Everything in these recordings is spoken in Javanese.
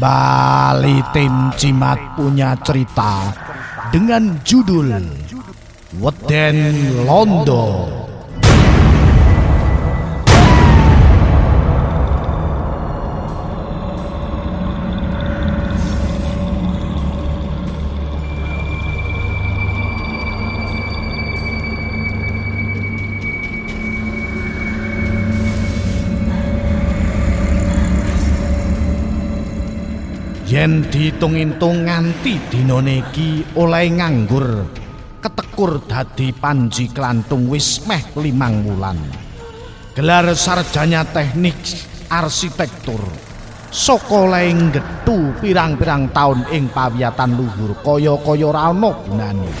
Kembali tim Cimat punya cerita dengan judul Weden Londo. Yen diitung-itung nganti dinane iki oleh nganggur ketekur dadi panji klantung wis meh limang wulan. Gelar sarjana teknik arsitektur saka leng gethu pirang-pirang taun ing pawiyatan luhur kaya-kaya ora ana gunane.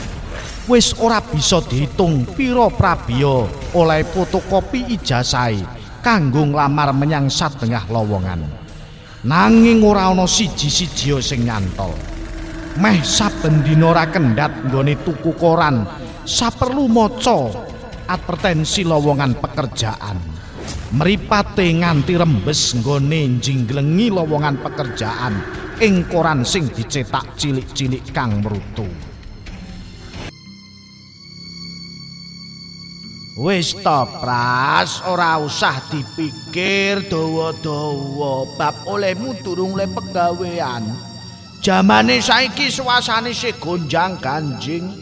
Wis ora bisa diitung pira prabiya oleh fotokopi ijazahe kanggo nglamar menyang sadengah lowongan. Nanging ora ana siji-siji sing nyantol. Meh saben dina ora kendhat nggone tuku koran, saperlu maca advertensi lowongan pekerjaan. Mripate nganti rembes nggone njinglengi lowongan pekerjaan ing koran sing dicetak cilik-cilik kang mrutu. Wis to pras, ora usah dipikir dawa-dawa bab olehmu durung le pegawean. Jamane saiki suasane sih gonjang ganjing.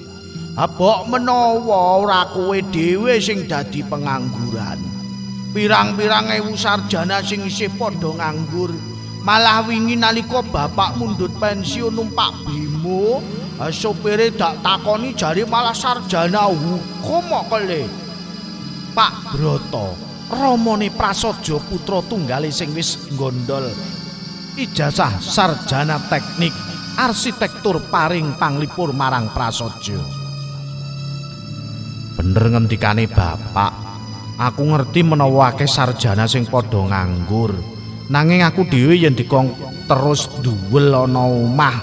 Abok menawa ora kowe dhewe sing dadi pengangguran. Pirang-pirang ewu sarjana sing isih padha nganggur, malah wingi nalika bapak mundut pensiun numpak bimo, sopire dak takoni jari malah sarjana hukum kok. Pak Broto, ramane Prasaja putra tunggale sing wis gondol ijazah sarjana teknik arsitektur paring panglipur marang Prasaja. Bener ngendikane bapak, aku ngerti menawa akeh sarjana sing padha nganggur. Nanging aku dhewe yen dikong terus duwel ana omah.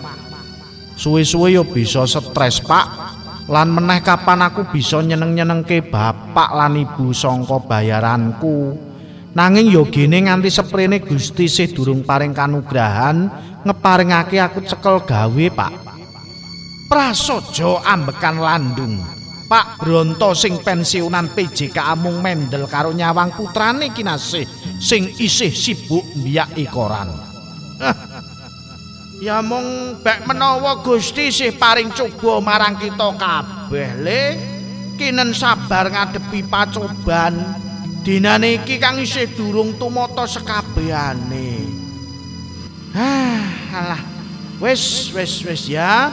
Suwe-suwe yo bisa stres, Pak. Lan meneh kapan aku bisa nyeneng-nyenengke bapak lan ibu sangka bayaranku? Nanging yo gene nganti seprene Gusti sih durung paring kanugrahan ngeparingake aku cekel gawe Pak. Prasojo ambekan landung. Pak Bronto sing pensiunan PJK amung mendel karo nyawang putrane kinasih sing isih sibuk mbiyak koran Ya mung bek menawa Gusti sih paring coba marang kita kabeh le kinen sabar ngadepi pacoban dinane iki kang isih durung tumata sekabehane. Ah, alah. Wis wis wis ya.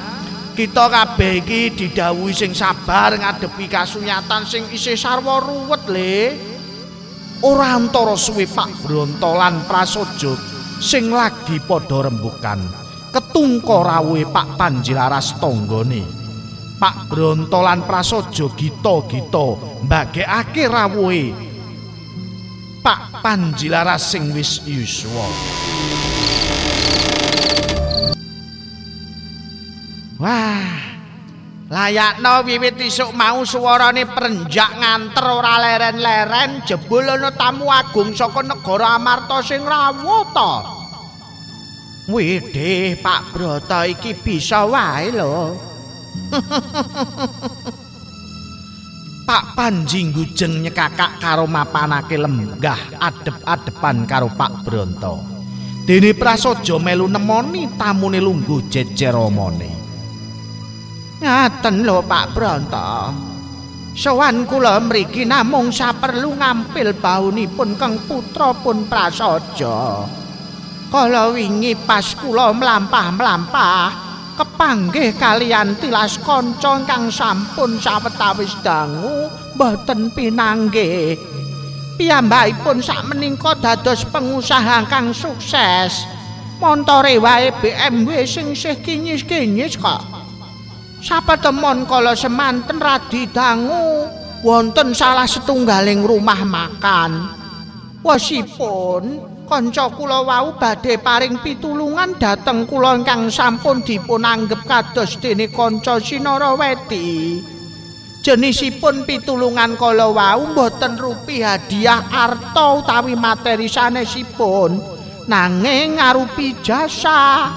Kita kabeh iki didhawuhi sing sabar ngadepi kasunyatan sing isih sarwa ruwet le. Ora antara suwe Pak Bronto lan Prasojo sing lagi padha rembukan. Ketungko rawuhe Pak Panjilaras tanggane. Pak Bronto lan Prasaja gita-gita mbagekake rawuhe Pak Panjilaras sing wis yuswa. Wah, layakno wiwit isuk mau suarane perenjak nganter ora leren-leren jebul ana tamu agung saka negara Amarta sing rawuh ta. Widih Pak Broto iki bisa wae lho. Pak Panji ngujeng nyekakak karo mapanake lenggah adep-adepan karo Pak Bronto. Dene prasaja melu nemoni tamune lungguh jejer omone. Ngaten lho Pak Bronto. Sowan kula mriki namung saperlu ngampil baunipun keng putra pun prasaja. Kala wingi pas kula mlampah-mlampah kepanggih kalian tilas kanca kang sampun sawetawis dangu boten pinanggih. Piyambakipun sak menika dados pengusaha kang sukses. Montore wae BMW sing sih kinyis-kinyis kok. Sapetemon kala semanten radi dangu wonten salah setunggaling rumah makan. Wasipun kanca kula wau badhe paring pitulungan dhateng kula ingkang sampun dipun anggep kados dene kanca Sinaraweti. Jenisipun pitulungan kala wau mboten rupi hadiah arta utawi materi sanesipun, nanging ngarupi jasa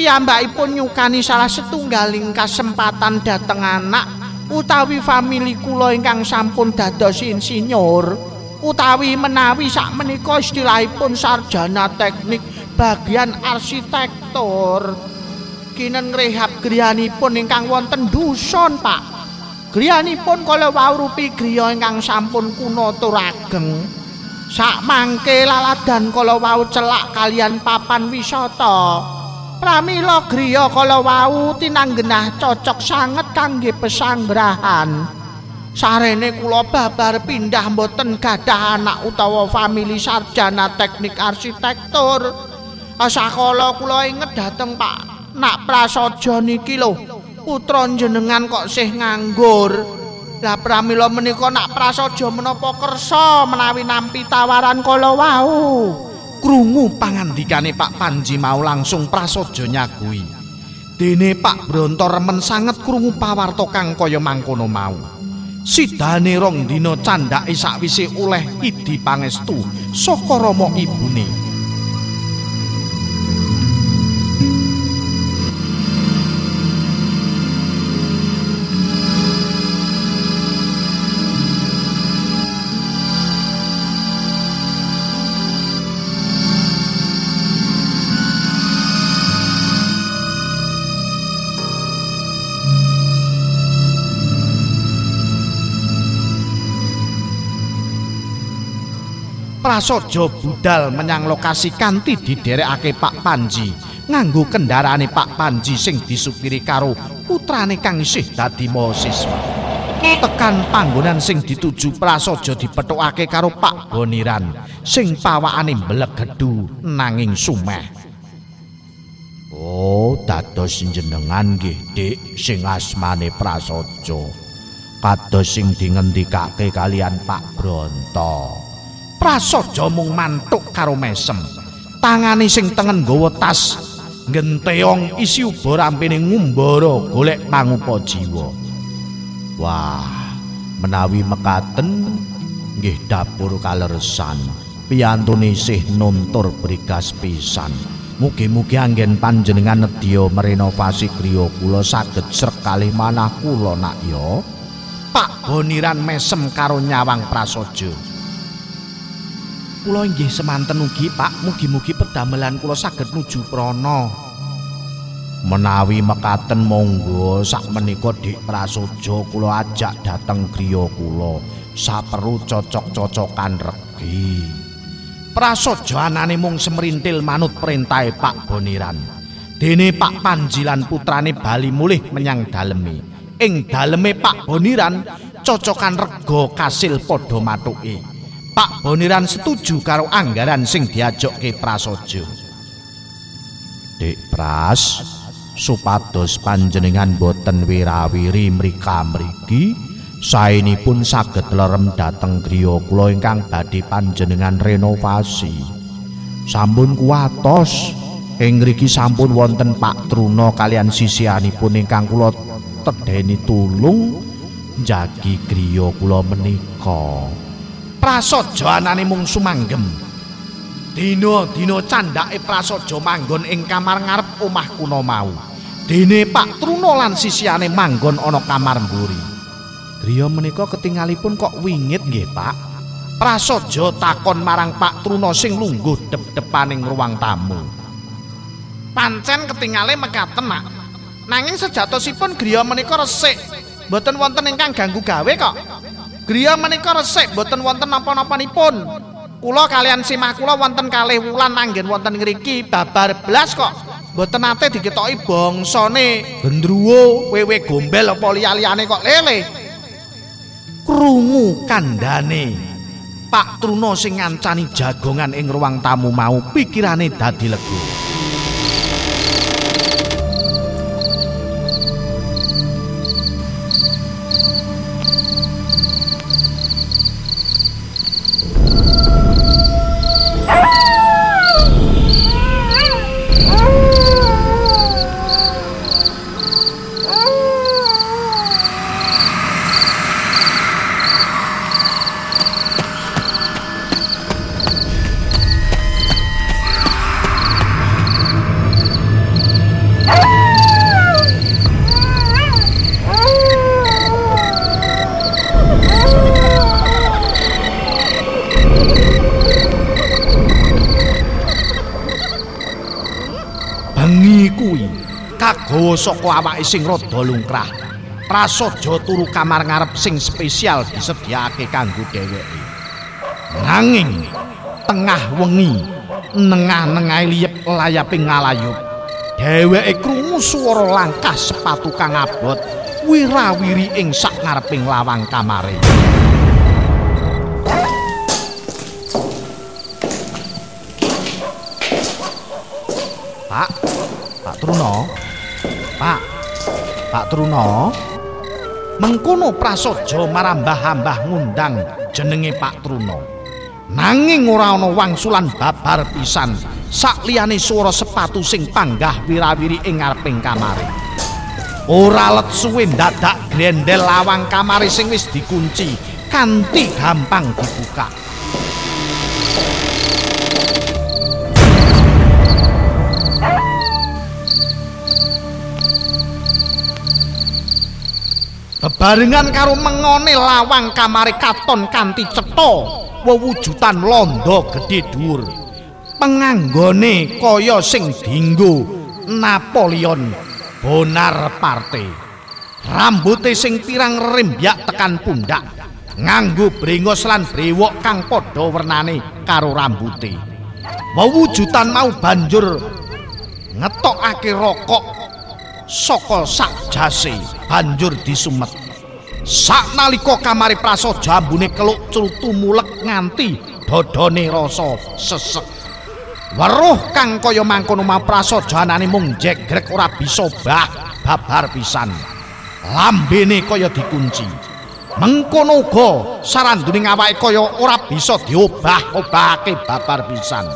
piyambakipun nyukani salah setunggaling kasempatan dhateng anak utawi famili kula ingkang sampun dados insinyur utawi menawi sak menika istilahipun sarjana teknik bagian arsitektur. Kinen ngrehab griyanipun ingkang wonten dusun Pak. Griyanipun kala wau rupi griya ingkang sampun kuna tur ageng sak mangke laladan kala wau celak kalian papan wisata. Pramila griya kala wau tinanggenah cocok sanget kangge pesanggrahan. Sarene kula babar pindah mboten gadah anak utawa famili sarjana teknik arsitektur. Asakala kula inget dhateng Pak Nak Prasaja niki lho. Putra jenengan kok sih nganggur. Lah pramila menika Nak Prasaja menapa kersa menawi nampi tawaran kala wau. krungu pangandikane Pak Panji mau langsung prasaja nyagui. Dene Pak Bronto remen sanget krungu pawarta kang kaya mangkono mau. Sidane rong dina candhake sakwise oleh idi pangestu saka Rama ibune. Prasaja budal menyang lokasi kanthi diderekake Pak Panji nganggo kendaraane Pak Panji sing disupiri karo putrane kang isih dadi mahasiswa. Tekan panggonan sing dituju prasaja dipethukake karo Pak Boniran sing pawakane mblegedhu nanging sumeh. Oh, dados jenengan nggih, Dik, sing asmane prasaja. Kados sing dingendikake kalian Pak Bronto. Prasaja mung mantuk karo mesem. Tangane sing tengen nggawa tas genteong isi uba rampene ngumbara golek pangupa jiwa. Wah menawi mekaten nggih dapur kaleresan. Piyantune isih nuntur brigas pisan. Mugi-mugi anggen panjenengan nedya merenovasi griya kula saged sekali manah kula nak ya. Pak Boniran mesem karo nyawang prasaja kula inggih semanten ugi Pak mugi-mugi pedamelan kula saged nuju prana. Menawi mekaten monggo sak menika Dik Prasojo kula ajak dateng griya kula. Saperlu cocok-cocokan regi. Prasojo anane mung semrintil manut perintahe Pak Boniran. Dene Pak Panjilan putrane bali mulih menyang daleme. Ing daleme Pak Boniran cocokan rego kasil padha matuke Pak Boniran setuju karo anggaran sing diajokke prasaja. Dik Pras, supados panjenengan boten wirawiri mrika mriki, saenipun saged lerem dhateng griya kula ingkang badhe panjenengan renovasi. Sampun kuatos, ing mriki sampun wonten Pak Truno kalian sisianipun ingkang kula tedheni tulung jagi griya kula menika. Prasaja anane mung sumanggem. Dina-dina candhake prasaja manggon ing kamar ngarep omah kuna mau. Dene Pak Truno lan sisiane manggon ana kamar mburi. Griya menika ketingalipun kok wingit nggih, Pak. Prasaja takon marang Pak Truno sing lungguh dep-depaning ruang tamu. Pancen ketingale mekaten, Mak. Nanging sejatosipun griya menika resik. Mboten wonten ingkang ganggu gawe kok. Griya menika resik boten wonten napa-napanipun. Kula kalian simah kula wonten kalih wulan anggen wonten ngriki babar blas kok. Boten nate diketoki bangsane gendruwo, wewe gombel apa liyane kok lele. Krungu kandhane. Pak Truno sing ngancani jagongan ing ruang tamu mau pikirane dadi lega. Kagawa saka awake sing rada lungkrah. Prasaja turu kamar ngarep sing spesial disediakake kanggo dheweke. Nanging tengah wengi nengah-nengah liyep layaping ngalayup. Dheweke krungu swara langkah sepatu kang abot wirawiri ing sak ngareping lawang kamare. Pak, Pak Truno. Pak, Pak Truno. Mengkono prasaja marambah-ambah ngundang jenenge Pak Truno. Nanging ora ana wangsulan babar pisan sak liyane swara sepatu sing panggah wirawiri ing ngareping kamare. Ora let suwe dadak grendel lawang kamare sing wis dikunci kanthi gampang dibuka. Bebarengan karo mengone lawang kamare katon kanthi cetha wewujutan londo gedhe dhuwur. Penganggone kaya sing dinggo Napoleon Bonaparte. Rambuté sing pirang rembyak tekan pundak, nganggo brengos lan brewok kang padha wernane karo rambuté. Wewujutan mau banjur ngetokake rokok saka sak jase banjur disumet. Sak nalika kamari prasaja ambune keluk crutu mulek nganti dodone rasa sesek. Weruh kang kaya mangkono mau prasaja anane mung jegrek ora bisa bah babar pisan. Lambene kaya dikunci. Mengkono uga saranduning awake kaya ora bisa diobah-obahake babar pisan.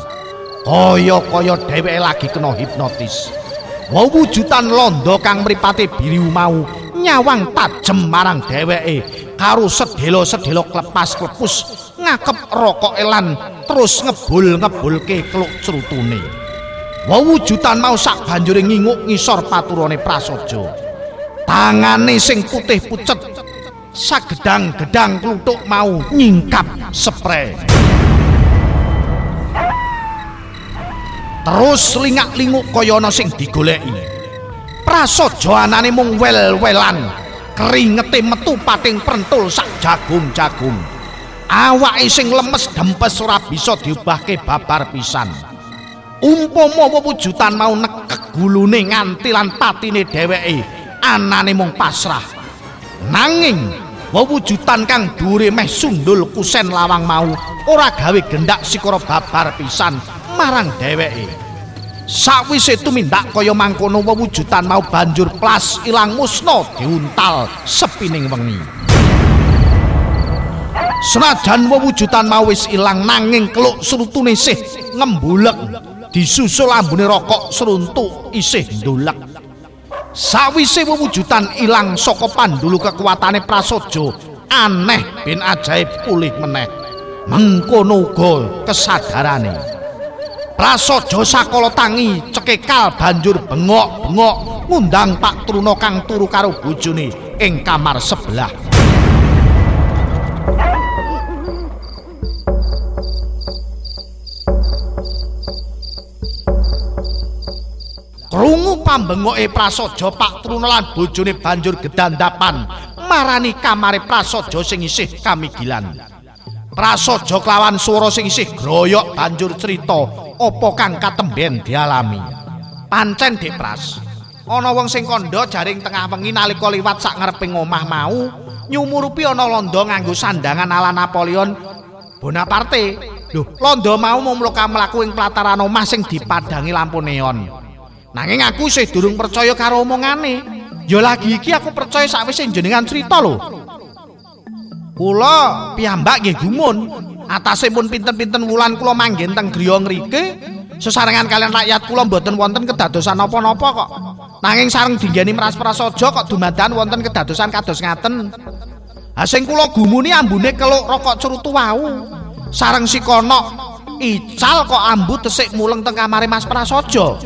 Kaya-kaya dheweke lagi kena hipnotis. Wewujutan londo kang mripate biru mau nyawang tajem marang dheweke karo sedelo-sedelo klepas-klepus ngakep rokok elan terus ngebul-ngebulke keluk crutune. Wewujutan mau sak banjure nginguk ngisor paturane prasaja. Tangane sing putih pucet sagedang-gedang kluthuk mau nyingkap spray. Terus lingak-linguk kaya ana sing digoleki. Prasaja anane mung wel-welan, keringete metu pating prentul sak jagung-jagung. Awake sing lemes dempes ora bisa diubahke babar pisan. Umpama wewujutan mau nekek gulune nganti lan patine dheweke, anane mung pasrah. Nanging wewujutan kang dhuwure meh sundul kusen lawang mau ora gawe gendak sikara babar pisan marang dheweke. Sawise tumindak kaya mangkono wewujutan mau banjur plas ilang musna diuntal sepining wengi. Senajan wewujutan mau wis ilang nanging keluk srutune isih ngembulek disusul ambune rokok seruntuk isih ndolek. Sawise wewujutan ilang saka pandulu kekuatane prasaja aneh bin ajaib pulih meneh. Mengkono uga kesadarane. Prasaja sakala tangi cekekal banjur bengok-bengok ngundang Pak Truno kang turu karo bojone ing kamar sebelah. Krungu pambengoke prasaja Pak Truno lan bojone banjur gedandapan marani kamare prasaja sing isih kamigilan. Prasaja kelawan swara sing isih groyok banjur crita apa kang katemben dialami. Pancen Dik Pras, ana wong sing kandha jaring tengah wengi nalika liwat sak ngareping omah mau, nyumurupi ana londo nganggo sandangan ala Napoleon Bonaparte. Lho, londo mau mumluka mlaku ing plataran omah sing dipadangi lampu neon. Nanging aku isih durung percaya karo omongane. Ya lagi iki aku percaya sakwise jenengan cerita lho. Kula piyambak nggih gumun, atase pun pinten-pinten wulan kula manggen teng griya ngrike, sesarengan kalian rakyat kula mboten wonten kedadosan napa-napa kok. Nanging sareng dinggeni meras prasaja kok dumadan wonten kedadosan kados ngaten. Ha sing kula gumuni ambune keluk rokok cerutu wau. Sareng si kono ical kok ambu tesik muleng teng kamare Mas Prasaja.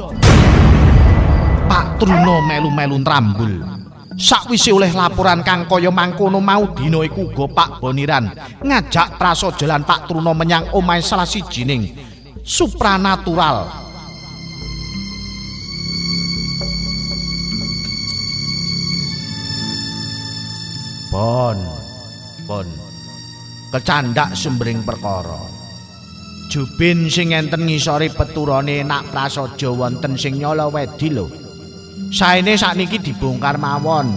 Pak Truno melu-melu trambul. Sakwise oleh laporan kang kaya mangkono mau dina iku Pak Boniran ngajak praso jalan Pak Truno menyang omahe salah sijining supranatural. Bon, bon. Kecandak sembring perkara. Jubin sing enten ngisori peturane nak prasaja wonten sing nyala wedi lho. Saene sakniki dibongkar mawon.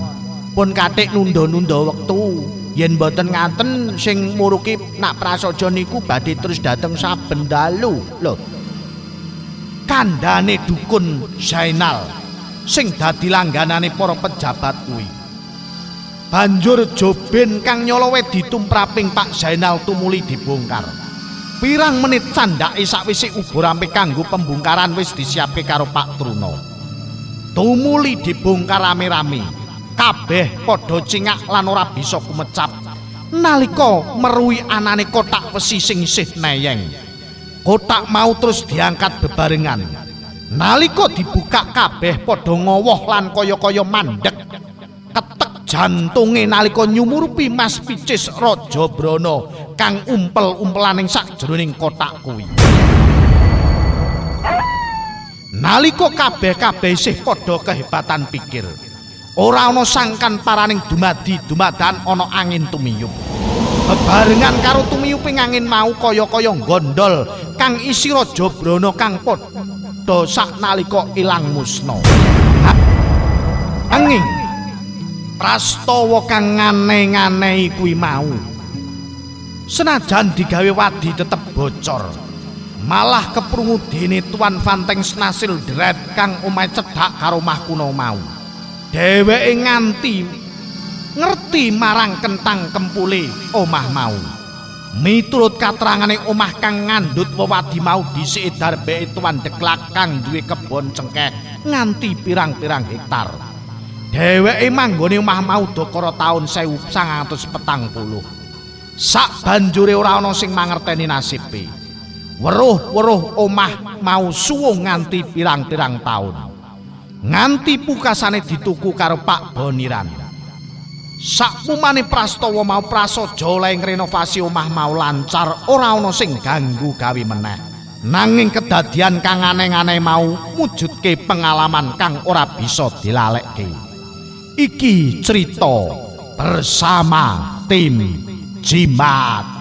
Pun katik nunda-nunda wektu. Yen boten ngaten sing muruki nak prasaja niku badhe terus dateng saben dalu lho. Kandhane dukun Zainal sing dadi langganane para pejabat kuwi. Banjur Jobin kang nyala wedi tumraping Pak Zainal tumuli dibongkar. Pirang menit candake sakwise ubur ampe kanggo pembongkaran wis disiapke karo Pak Truno. Tumuli dibongkar rame-rame. Kabeh padha cingak lan ora bisa kumecap. Nalika meruhi anane kotak besi sing isih neyeng. Kotak mau terus diangkat bebarengan. Nalika dibuka kabeh padha ngowoh lan kaya-kaya mandek. Ketek jantunge nalika nyumurupi Mas Picis Raja Brana kang umpel-umpelaning sakjroning kotak kuwi. Nalika kabeh-kabeh isih padha kehebatan pikir, ora ana sangkan paraning dumadi dumadan ana angin tumiyup. Bebarengan karo tumiyuping angin mau kaya-kaya gondol kang isi Raja Brana kang padha saknalika ilang musna. Angin prastawa kang ngane-nganehi kuwi mau. Senajan digawe wadi tetep bocor. Malah keprungu dene Tuan Fanteng Snasil Dret kang omahe cedhak karo omah kuno mau. Dheweke nganti ngerti marang kentang kempule omah mau. Miturut katerangane omah kang ngandhut wewadi mau dhisik darbeke Tuan Deklak kang duwe kebon cengkeh nganti pirang-pirang hektar. Dheweke manggone omah mau dokara taun 1940. Sak banjure ora ana sing mangerteni nasibe. Weruh-weruh omah mau suwung nganti pirang-pirang taun. Nganti pukasane dituku karo Pak Boniran. Sakpumane prastawa mau prasaja oleh renovasi omah mau lancar ora ana sing ganggu gawe meneh. Nanging kedadian kang aneh-aneh mau mujudke pengalaman kang ora bisa dilalekke. Iki cerita bersama tim Jimat